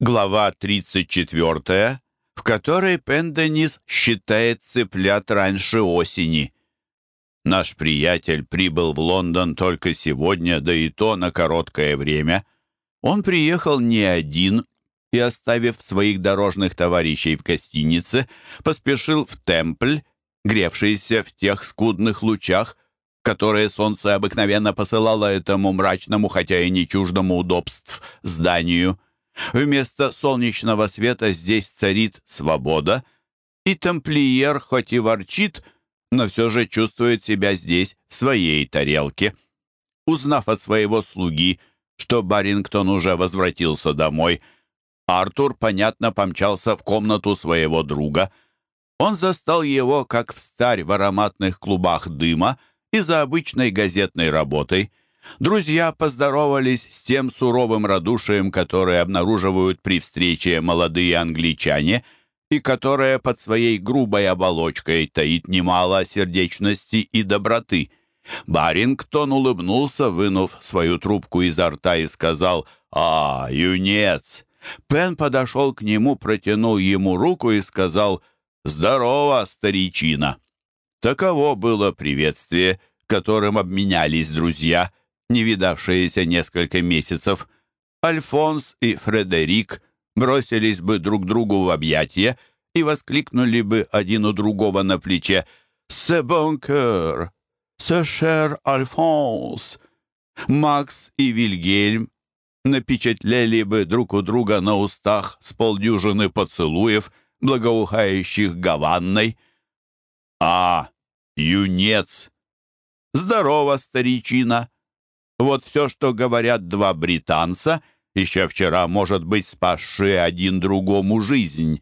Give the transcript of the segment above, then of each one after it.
Глава 34, в которой Пенденис считает цыплят раньше осени. Наш приятель прибыл в Лондон только сегодня, да и то на короткое время. Он приехал не один и, оставив своих дорожных товарищей в гостинице, поспешил в Темпль, гревшийся в тех скудных лучах, которые солнце обыкновенно посылало этому мрачному, хотя и не чуждому удобств, зданию. Вместо солнечного света здесь царит свобода, и тамплиер хоть и ворчит, но все же чувствует себя здесь, в своей тарелке. Узнав от своего слуги, что Барингтон уже возвратился домой, Артур, понятно, помчался в комнату своего друга. Он застал его, как в старь в ароматных клубах дыма и за обычной газетной работой — Друзья поздоровались с тем суровым радушием, которое обнаруживают при встрече молодые англичане и которое под своей грубой оболочкой таит немало сердечности и доброты. Барингтон улыбнулся, вынув свою трубку изо рта и сказал «А, юнец!». Пен подошел к нему, протянул ему руку и сказал «Здорово, старичина!». Таково было приветствие, которым обменялись друзья – не видавшиеся несколько месяцев, Альфонс и Фредерик бросились бы друг другу в объятия и воскликнули бы один у другого на плече «Се cœur! Се cher Альфонс!» Макс и Вильгельм напечатлели бы друг у друга на устах с полдюжины поцелуев, благоухающих гаванной. «А, юнец! Здорово, старичина!» Вот все, что говорят два британца, еще вчера, может быть, спасшие один другому жизнь.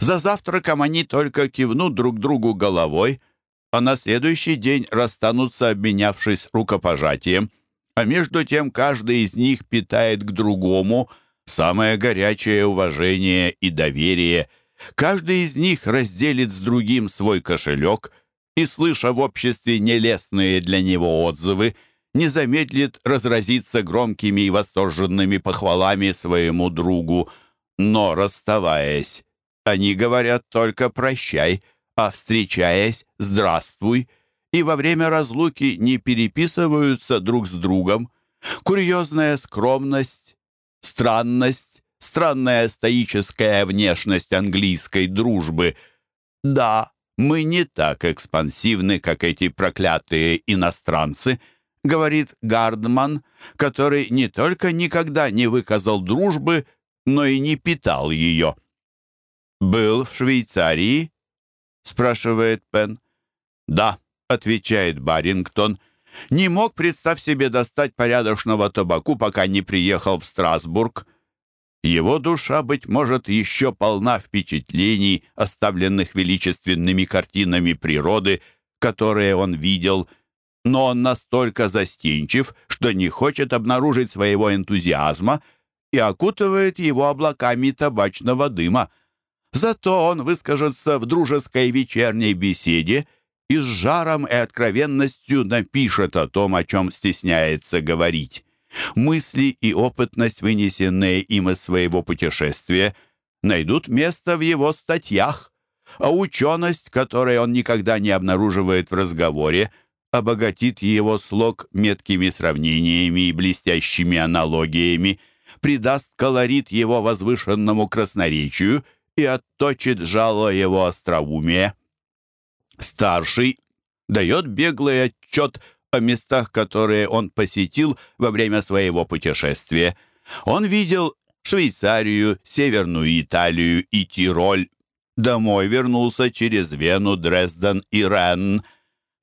За завтраком они только кивнут друг другу головой, а на следующий день расстанутся, обменявшись рукопожатием. А между тем каждый из них питает к другому самое горячее уважение и доверие. Каждый из них разделит с другим свой кошелек и, слыша в обществе нелестные для него отзывы, не замедлит разразиться громкими и восторженными похвалами своему другу. Но, расставаясь, они говорят только «прощай», а, встречаясь, «здравствуй», и во время разлуки не переписываются друг с другом. Курьезная скромность, странность, странная стоическая внешность английской дружбы. Да, мы не так экспансивны, как эти проклятые иностранцы — говорит Гардман, который не только никогда не выказал дружбы, но и не питал ее. «Был в Швейцарии?» — спрашивает Пен. «Да», — отвечает Барингтон. «Не мог, представь себе, достать порядочного табаку, пока не приехал в Страсбург». Его душа, быть может, еще полна впечатлений, оставленных величественными картинами природы, которые он видел — но он настолько застенчив, что не хочет обнаружить своего энтузиазма и окутывает его облаками табачного дыма. Зато он выскажется в дружеской вечерней беседе и с жаром и откровенностью напишет о том, о чем стесняется говорить. Мысли и опытность, вынесенные им из своего путешествия, найдут место в его статьях, а ученость, которой он никогда не обнаруживает в разговоре, — обогатит его слог меткими сравнениями и блестящими аналогиями, придаст колорит его возвышенному красноречию и отточит жало его остроумия. Старший дает беглый отчет о местах, которые он посетил во время своего путешествия. Он видел Швейцарию, Северную Италию и Тироль. Домой вернулся через Вену, Дрезден и Ренн,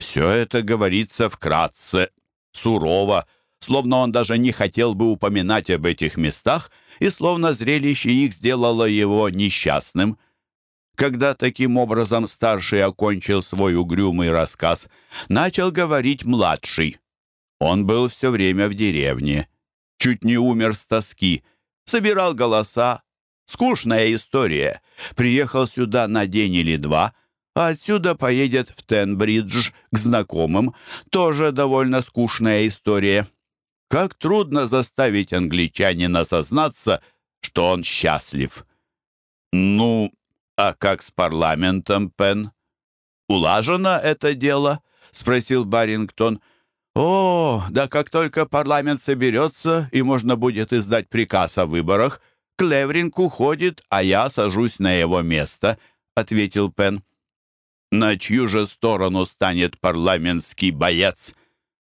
все это говорится вкратце, сурово, словно он даже не хотел бы упоминать об этих местах, и словно зрелище их сделало его несчастным. Когда таким образом старший окончил свой угрюмый рассказ, начал говорить младший. Он был все время в деревне, чуть не умер с тоски, собирал голоса. Скучная история. Приехал сюда на день или два — а отсюда поедет в Тенбридж к знакомым. Тоже довольно скучная история. Как трудно заставить англичанина сознаться, что он счастлив. «Ну, а как с парламентом, Пен? Улажено это дело?» — спросил Барингтон. «О, да как только парламент соберется, и можно будет издать приказ о выборах, Клевринг уходит, а я сажусь на его место», — ответил Пен. «На чью же сторону станет парламентский боец?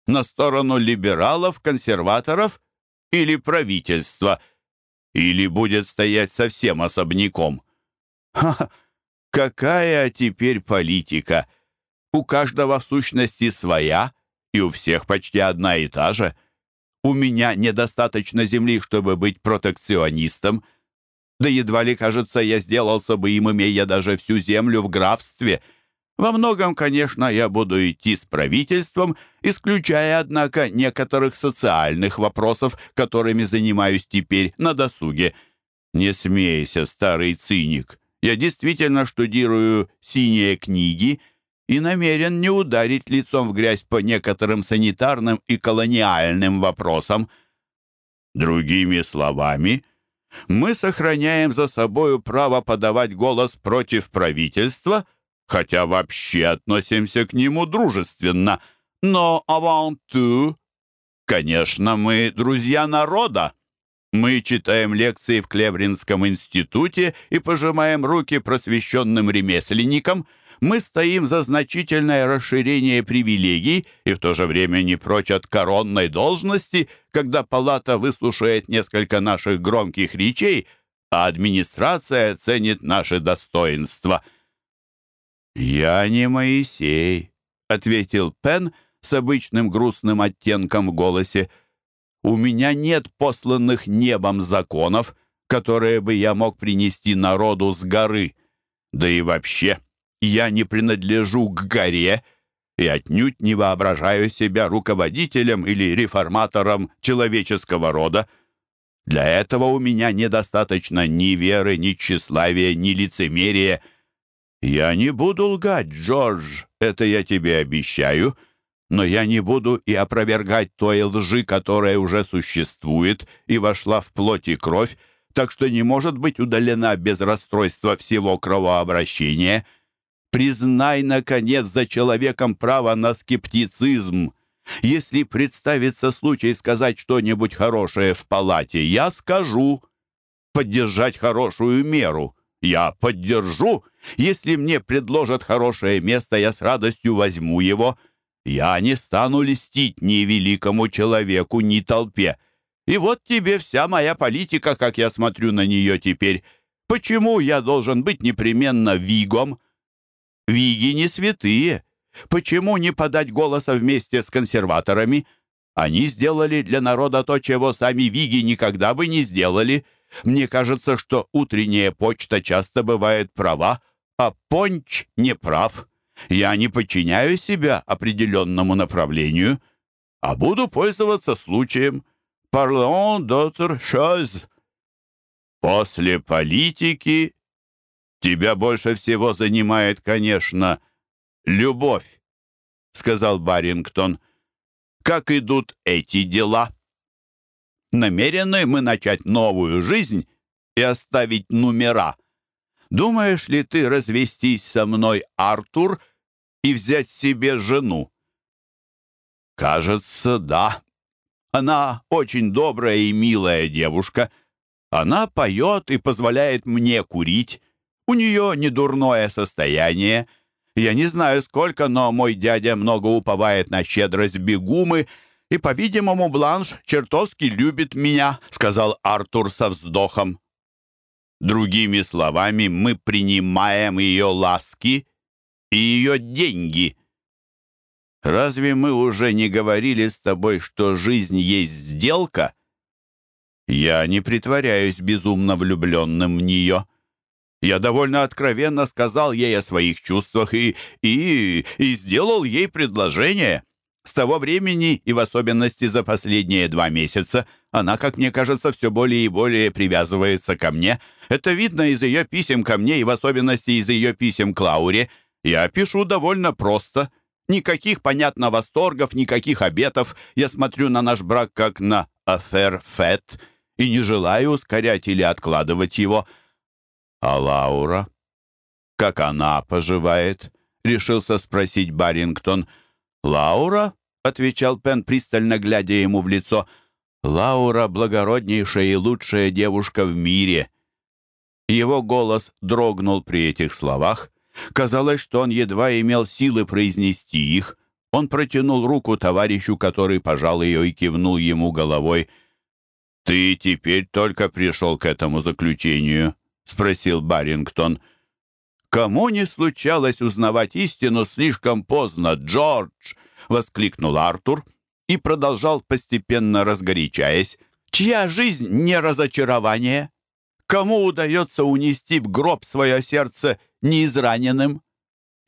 На сторону либералов, консерваторов или правительства? Или будет стоять совсем особняком?» «Ха, какая теперь политика! У каждого в сущности своя, и у всех почти одна и та же. У меня недостаточно земли, чтобы быть протекционистом. Да едва ли, кажется, я сделался бы им, имея даже всю землю в графстве. Во многом, конечно, я буду идти с правительством, исключая, однако, некоторых социальных вопросов, которыми занимаюсь теперь на досуге. Не смейся, старый циник. Я действительно штудирую «синие книги», и намерен не ударить лицом в грязь по некоторым санитарным и колониальным вопросам. Другими словами, мы сохраняем за собою право подавать голос против правительства, хотя вообще относимся к нему дружественно. Но аванту, конечно, мы друзья народа. Мы читаем лекции в Клевринском институте и пожимаем руки просвещенным ремесленникам – мы стоим за значительное расширение привилегий и в то же время не прочь от коронной должности, когда палата выслушает несколько наших громких речей, а администрация оценит наши достоинства. «Я не Моисей», — ответил Пен с обычным грустным оттенком в голосе. «У меня нет посланных небом законов, которые бы я мог принести народу с горы. Да и вообще, я не принадлежу к горе и отнюдь не воображаю себя руководителем или реформатором человеческого рода. Для этого у меня недостаточно ни веры, ни тщеславия, ни лицемерия. Я не буду лгать, Джордж, это я тебе обещаю, но я не буду и опровергать той лжи, которая уже существует и вошла в плоть и кровь, так что не может быть удалена без расстройства всего кровообращения — Признай, наконец, за человеком право на скептицизм. Если представится случай сказать что-нибудь хорошее в палате, я скажу. Поддержать хорошую меру. Я поддержу. Если мне предложат хорошее место, я с радостью возьму его. Я не стану льстить ни великому человеку, ни толпе. И вот тебе вся моя политика, как я смотрю на нее теперь. Почему я должен быть непременно вигом? Виги не святые. Почему не подать голоса вместе с консерваторами? Они сделали для народа то, чего сами Виги никогда бы не сделали. Мне кажется, что утренняя почта часто бывает права, а Понч не прав. Я не подчиняю себя определенному направлению, а буду пользоваться случаем. Parlons d'autre chose. После политики «Тебя больше всего занимает, конечно, любовь», — сказал Барингтон. «Как идут эти дела?» «Намерены мы начать новую жизнь и оставить номера. Думаешь ли ты развестись со мной, Артур, и взять себе жену?» «Кажется, да. Она очень добрая и милая девушка. Она поет и позволяет мне курить». У нее недурное состояние. Я не знаю сколько, но мой дядя много уповает на щедрость бегумы, и, по-видимому, Бланш чертовски любит меня», — сказал Артур со вздохом. Другими словами, мы принимаем ее ласки и ее деньги. Разве мы уже не говорили с тобой, что жизнь есть сделка? Я не притворяюсь безумно влюбленным в нее. Я довольно откровенно сказал ей о своих чувствах и, и, и сделал ей предложение. С того времени, и в особенности за последние два месяца, она, как мне кажется, все более и более привязывается ко мне. Это видно из ее писем ко мне и в особенности из ее писем к Лауре. Я пишу довольно просто. Никаких, понятно, восторгов, никаких обетов. Я смотрю на наш брак как на афер фет и не желаю ускорять или откладывать его. А Лаура? Как она поживает? Решился спросить Барингтон. Лаура? Отвечал Пен, пристально глядя ему в лицо. Лаура — благороднейшая и лучшая девушка в мире. Его голос дрогнул при этих словах. Казалось, что он едва имел силы произнести их. Он протянул руку товарищу, который пожал ее и кивнул ему головой. «Ты теперь только пришел к этому заключению?» — спросил Барингтон. «Кому не случалось узнавать истину слишком поздно, Джордж?» — воскликнул Артур и продолжал, постепенно разгорячаясь. «Чья жизнь не разочарование? Кому удается унести в гроб свое сердце неизраненным?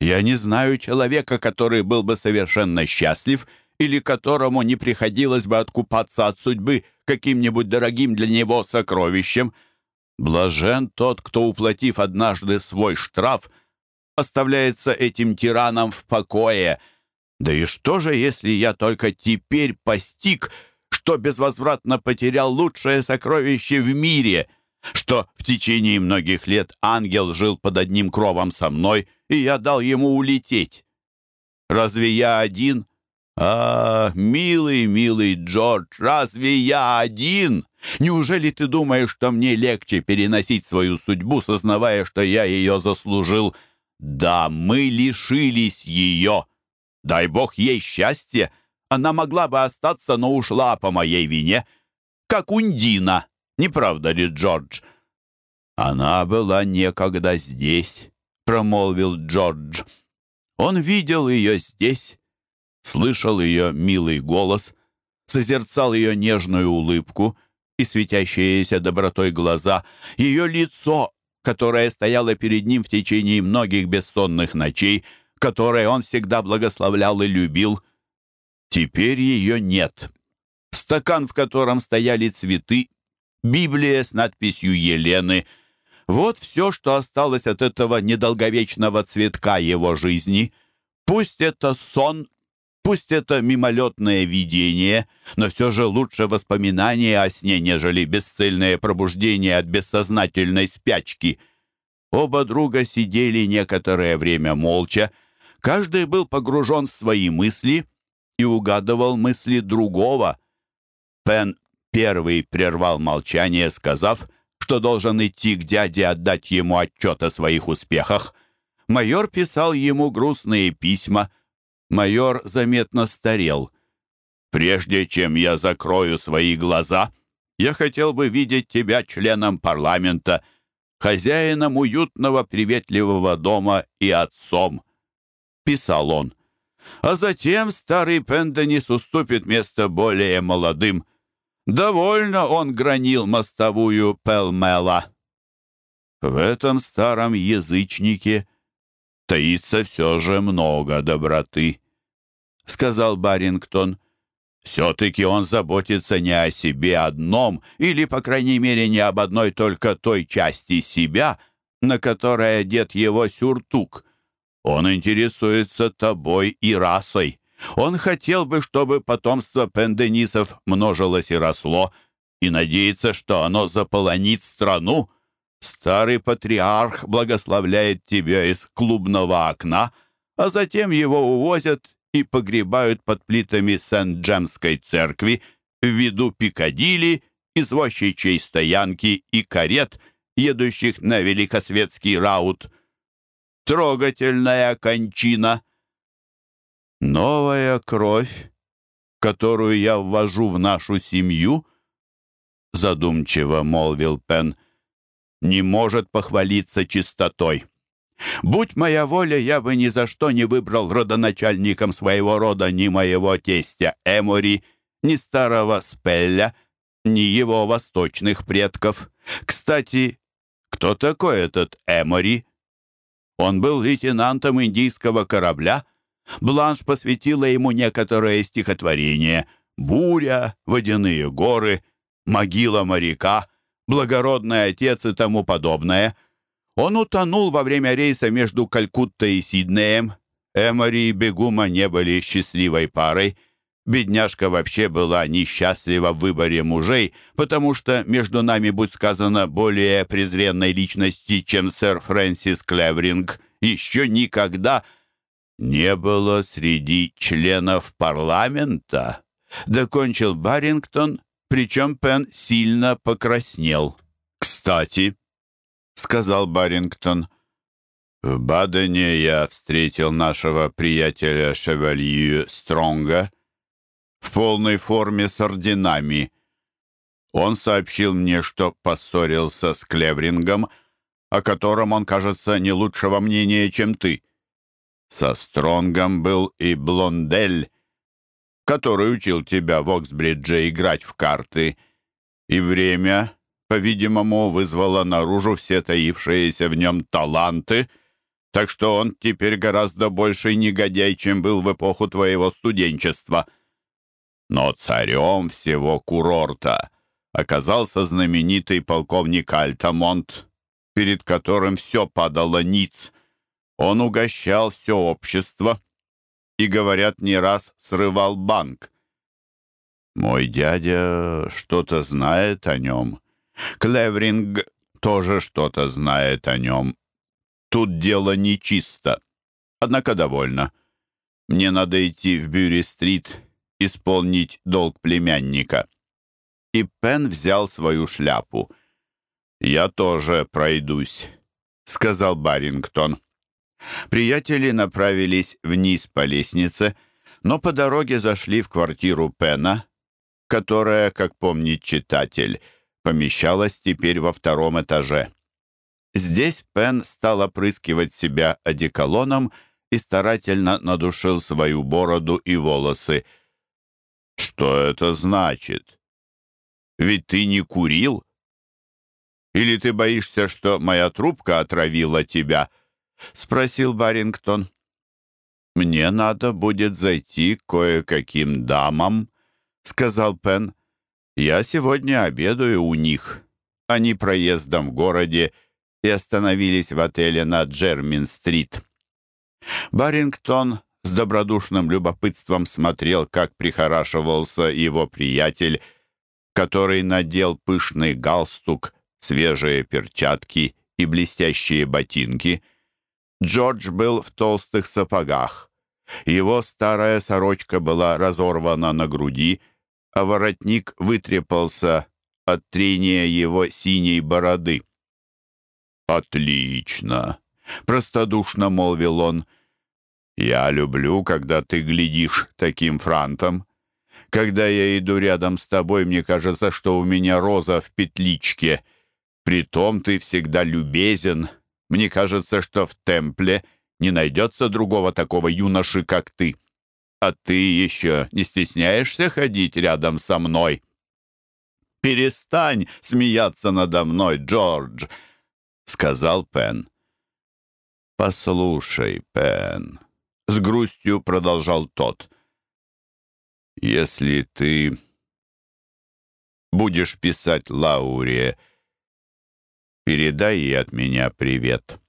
Я не знаю человека, который был бы совершенно счастлив или которому не приходилось бы откупаться от судьбы каким-нибудь дорогим для него сокровищем. Блажен тот, кто, уплатив однажды свой штраф, оставляется этим тираном в покое. Да и что же, если я только теперь постиг, что безвозвратно потерял лучшее сокровище в мире — что в течение многих лет ангел жил под одним кровом со мной, и я дал ему улететь. Разве я один? А, милый, милый Джордж, разве я один? Неужели ты думаешь, что мне легче переносить свою судьбу, сознавая, что я ее заслужил? Да, мы лишились ее. Дай бог ей счастье. Она могла бы остаться, но ушла по моей вине, как Ундина. Не правда ли, Джордж?» «Она была некогда здесь», — промолвил Джордж. Он видел ее здесь, слышал ее милый голос, созерцал ее нежную улыбку и светящиеся добротой глаза, ее лицо, которое стояло перед ним в течение многих бессонных ночей, которое он всегда благословлял и любил. Теперь ее нет. Стакан, в котором стояли цветы, Библия с надписью «Елены». Вот все, что осталось от этого недолговечного цветка его жизни. Пусть это сон, пусть это мимолетное видение, но все же лучше воспоминание о сне, нежели бесцельное пробуждение от бессознательной спячки. Оба друга сидели некоторое время молча. Каждый был погружен в свои мысли и угадывал мысли другого. Пен Первый прервал молчание, сказав, что должен идти к дяде отдать ему отчет о своих успехах. Майор писал ему грустные письма. Майор заметно старел. «Прежде чем я закрою свои глаза, я хотел бы видеть тебя членом парламента, хозяином уютного приветливого дома и отцом», — писал он. «А затем старый Пенденис уступит место более молодым — Довольно он гранил мостовую Пелмела. В этом старом язычнике таится все же много доброты, — сказал Барингтон. Все-таки он заботится не о себе одном, или, по крайней мере, не об одной только той части себя, на которой одет его сюртук. Он интересуется тобой и расой. Он хотел бы, чтобы потомство пенденисов множилось и росло, и надеется, что оно заполонит страну. Старый патриарх благословляет тебя из клубного окна, а затем его увозят и погребают под плитами Сент-Джемской церкви в виду Пикадилли, извозчичьей стоянки и карет, едущих на великосветский раут. Трогательная кончина — Новая кровь, которую я ввожу в нашу семью, задумчиво молвил Пен, не может похвалиться чистотой. Будь моя воля, я бы ни за что не выбрал родоначальником своего рода ни моего тестя Эмори, ни старого Спелля, ни его восточных предков. Кстати, кто такой этот Эмори? Он был лейтенантом индийского корабля — Бланш посвятила ему некоторое стихотворение «Буря», «Водяные горы», «Могила моряка», «Благородный отец» и тому подобное. Он утонул во время рейса между Калькуттой и Сиднеем. Эмори и Бегума не были счастливой парой. Бедняжка вообще была несчастлива в выборе мужей, потому что между нами, будь сказано, более презренной личности, чем сэр Фрэнсис Клевринг, еще никогда не было среди членов парламента, докончил Барингтон, причем Пен сильно покраснел. «Кстати», — сказал Барингтон, — «в Бадене я встретил нашего приятеля Шевалью Стронга в полной форме с орденами. Он сообщил мне, что поссорился с Клеврингом, о котором он, кажется, не лучшего мнения, чем ты. Со Стронгом был и Блондель, который учил тебя в Оксбридже играть в карты, и время, по-видимому, вызвало наружу все таившиеся в нем таланты, так что он теперь гораздо больший негодяй, чем был в эпоху твоего студенчества. Но царем всего курорта оказался знаменитый полковник Альтамонт, перед которым все падало ниц. Он угощал все общество и, говорят, не раз срывал банк. Мой дядя что-то знает о нем. Клевринг тоже что-то знает о нем. Тут дело нечисто, однако довольно. Мне надо идти в Бюри-стрит исполнить долг племянника. И Пен взял свою шляпу. «Я тоже пройдусь», — сказал Барингтон. Приятели направились вниз по лестнице, но по дороге зашли в квартиру Пена, которая, как помнит читатель, помещалась теперь во втором этаже. Здесь Пен стал опрыскивать себя одеколоном и старательно надушил свою бороду и волосы. «Что это значит? Ведь ты не курил? Или ты боишься, что моя трубка отравила тебя?» — спросил Барингтон. «Мне надо будет зайти кое-каким дамам», — сказал Пен. «Я сегодня обедаю у них. Они проездом в городе и остановились в отеле на Джермин-стрит». Барингтон с добродушным любопытством смотрел, как прихорашивался его приятель, который надел пышный галстук, свежие перчатки и блестящие ботинки — Джордж был в толстых сапогах. Его старая сорочка была разорвана на груди, а воротник вытрепался от трения его синей бороды. «Отлично!» — простодушно молвил он. «Я люблю, когда ты глядишь таким франтом. Когда я иду рядом с тобой, мне кажется, что у меня роза в петличке. Притом ты всегда любезен, мне кажется, что в темпле не найдется другого такого юноши, как ты. А ты еще не стесняешься ходить рядом со мной?» «Перестань смеяться надо мной, Джордж», — сказал Пен. «Послушай, Пен», — с грустью продолжал тот, — «если ты будешь писать Лауре Передай ей от меня привет».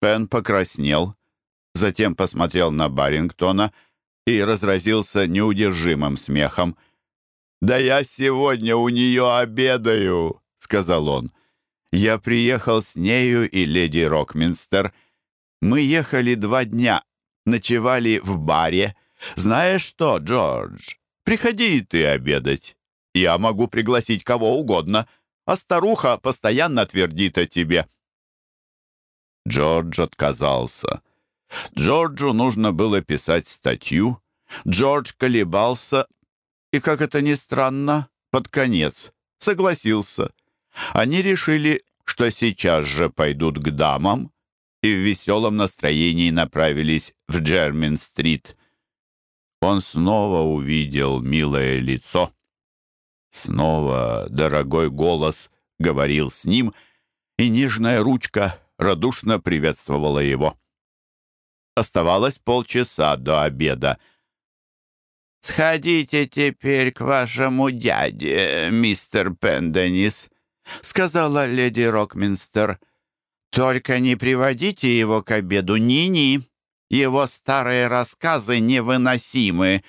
Пен покраснел, затем посмотрел на Барингтона и разразился неудержимым смехом. «Да я сегодня у нее обедаю», — сказал он. «Я приехал с нею и леди Рокминстер. Мы ехали два дня, ночевали в баре. Знаешь что, Джордж, приходи ты обедать. Я могу пригласить кого угодно» а старуха постоянно твердит о тебе». Джордж отказался. Джорджу нужно было писать статью. Джордж колебался и, как это ни странно, под конец согласился. Они решили, что сейчас же пойдут к дамам и в веселом настроении направились в Джермин-стрит. Он снова увидел милое лицо Снова дорогой голос говорил с ним, и нежная ручка радушно приветствовала его. Оставалось полчаса до обеда. «Сходите теперь к вашему дяде, мистер Пенденис», — сказала леди Рокминстер. «Только не приводите его к обеду, ни-ни. Его старые рассказы невыносимы.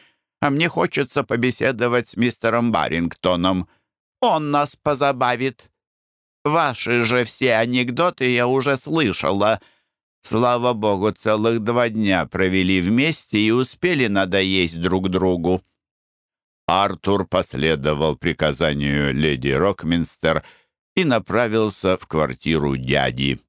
А мне хочется побеседовать с мистером Барингтоном. Он нас позабавит. Ваши же все анекдоты я уже слышала. Слава богу, целых два дня провели вместе и успели надоесть друг другу». Артур последовал приказанию леди Рокминстер и направился в квартиру дяди.